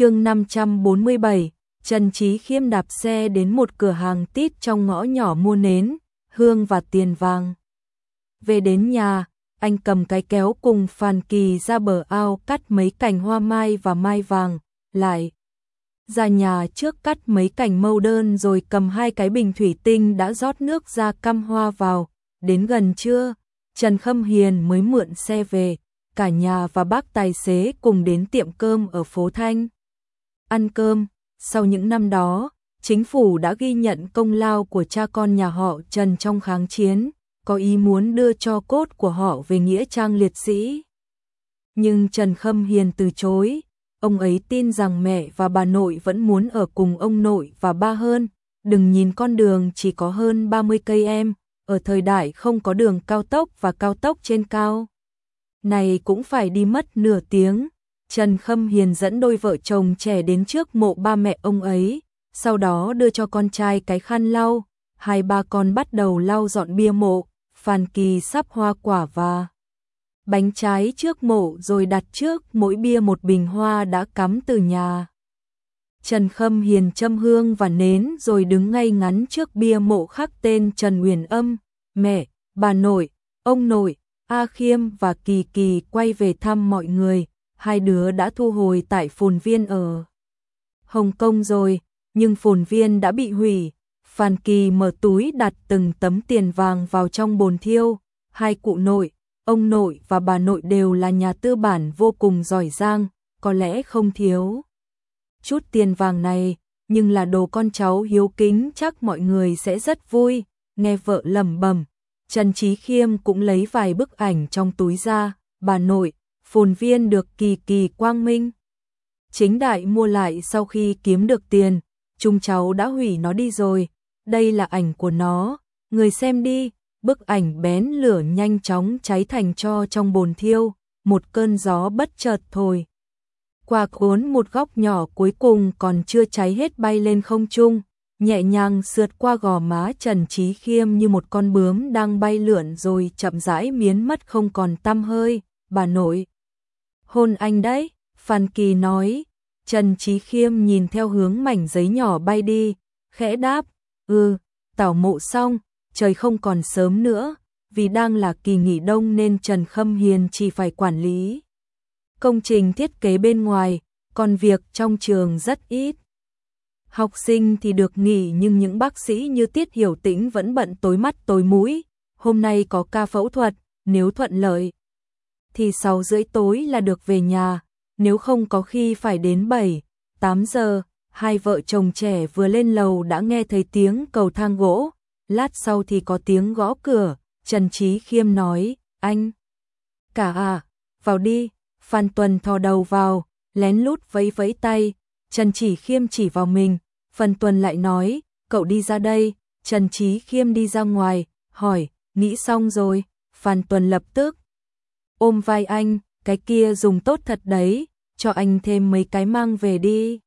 chương 547, Trần Trí Khiêm đạp xe đến một cửa hàng tít trong ngõ nhỏ mua nến, hương và tiền vàng. Về đến nhà, anh cầm cái kéo cùng Phan Kỳ ra bờ ao cắt mấy cành hoa mai và mai vàng, lại ra nhà trước cắt mấy cành mâu đơn rồi cầm hai cái bình thủy tinh đã rót nước ra căm hoa vào, đến gần trưa, Trần Khâm Hiền mới mượn xe về, cả nhà và bác tài xế cùng đến tiệm cơm ở phố Thanh. Ăn cơm, sau những năm đó, chính phủ đã ghi nhận công lao của cha con nhà họ Trần trong kháng chiến, có ý muốn đưa cho cốt của họ về nghĩa trang liệt sĩ. Nhưng Trần Khâm Hiền từ chối, ông ấy tin rằng mẹ và bà nội vẫn muốn ở cùng ông nội và ba hơn, đừng nhìn con đường chỉ có hơn 30 cây em, ở thời đại không có đường cao tốc và cao tốc trên cao. Này cũng phải đi mất nửa tiếng. Trần Khâm Hiền dẫn đôi vợ chồng trẻ đến trước mộ ba mẹ ông ấy, sau đó đưa cho con trai cái khăn lau, hai ba con bắt đầu lau dọn bia mộ, Phan Kỳ sắp hoa quả và bánh trái trước mộ rồi đặt trước mỗi bia một bình hoa đã cắm từ nhà. Trần Khâm Hiền châm hương và nến rồi đứng ngay ngắn trước bia mộ khắc tên Trần Huyền Âm, mẹ, bà nội, ông nội, A Khiêm và Kỳ Kỳ quay về thăm mọi người, hai đứa đã thu hồi tại phồn viên ở Hồng Kông rồi, nhưng phồn viên đã bị hủy. Phan Kỳ mở túi đặt từng tấm tiền vàng vào trong bồn thiêu, hai cụ nội, ông nội và bà nội đều là nhà tư bản vô cùng giỏi giang, có lẽ không thiếu. Chút tiền vàng này, nhưng là đồ con cháu hiếu kính chắc mọi người sẽ rất vui, nghe vợ lẩm bẩm. Trần Trí Khiêm cũng lấy vài bức ảnh trong túi ra, bà nội, phồn viên được kỳ kỳ quang minh. Chính đại mua lại sau khi kiếm được tiền, chúng cháu đã hủy nó đi rồi, đây là ảnh của nó, người xem đi, bức ảnh bén lửa nhanh chóng cháy thành cho trong bồn thiêu, một cơn gió bất chợt thôi. Qua cuốn một góc nhỏ cuối cùng còn chưa cháy hết bay lên không trung, nhẹ nhàng sượt qua gò má Trần Trí Khiêm như một con bướm đang bay lượn rồi chậm rãi biến mất không còn tăm hơi, bà nội. Hôn anh đấy, Phan Kỳ nói, Trần Trí Khiêm nhìn theo hướng mảnh giấy nhỏ bay đi, khẽ đáp, ừ, tảo mộ xong, trời không còn sớm nữa, vì đang là kỳ nghỉ đông nên Trần Khâm Hiền chỉ phải quản lý. Công trình thiết kế bên ngoài, còn việc trong trường rất ít. Học sinh thì được nghỉ nhưng những bác sĩ như Tiết Hiểu Tĩnh vẫn bận tối mắt tối mũi. Hôm nay có ca phẫu thuật, nếu thuận lợi thì 6 rưỡi tối là được về nhà, nếu không có khi phải đến 7, 8 giờ. Hai vợ chồng trẻ vừa lên lầu đã nghe thấy tiếng cầu thang gỗ, lát sau thì có tiếng gõ cửa, Trần Trí Khiêm nói, anh. Cả à, vào đi, Phan Tuần thò đầu vào, lén lút vẫy vẫy tay, Trần Chỉ Khiêm chỉ vào mình, Phan Tuần lại nói, cậu đi ra đây, Trần Trí Khiêm đi ra ngoài, hỏi, nghĩ xong rồi, Phan Tuần lập tức ôm vai anh, cái kia dùng tốt thật đấy, cho anh thêm mấy cái mang về đi.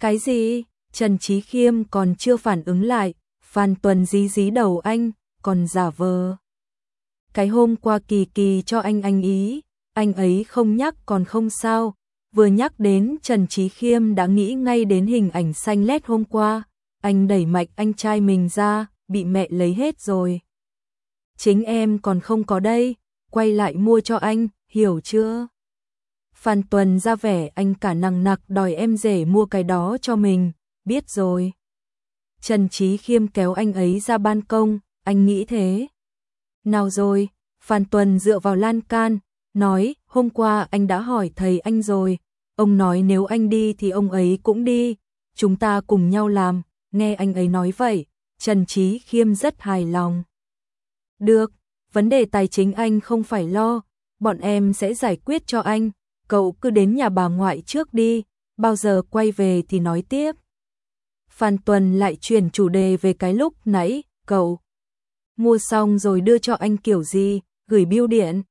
Cái gì? Trần Trí Khiêm còn chưa phản ứng lại, Phan Tuần dí dí đầu anh, còn giả vờ. Cái hôm qua kỳ kỳ cho anh anh ý, anh ấy không nhắc còn không sao, vừa nhắc đến Trần Trí Khiêm đã nghĩ ngay đến hình ảnh xanh lét hôm qua, anh đẩy mạnh anh trai mình ra, bị mẹ lấy hết rồi. Chính em còn không có đây, quay lại mua cho anh, hiểu chưa? Phan Tuần ra vẻ anh cả nằng nặc đòi em rể mua cái đó cho mình, biết rồi. Trần Trí Khiêm kéo anh ấy ra ban công, anh nghĩ thế. Nào rồi, Phan Tuần dựa vào lan can, nói, hôm qua anh đã hỏi thầy anh rồi, ông nói nếu anh đi thì ông ấy cũng đi, chúng ta cùng nhau làm, nghe anh ấy nói vậy, Trần Trí Khiêm rất hài lòng. Được, vấn đề tài chính anh không phải lo, bọn em sẽ giải quyết cho anh, cậu cứ đến nhà bà ngoại trước đi, bao giờ quay về thì nói tiếp. Phan Tuần lại chuyển chủ đề về cái lúc nãy, cậu mua xong rồi đưa cho anh kiểu gì, gửi biêu điện.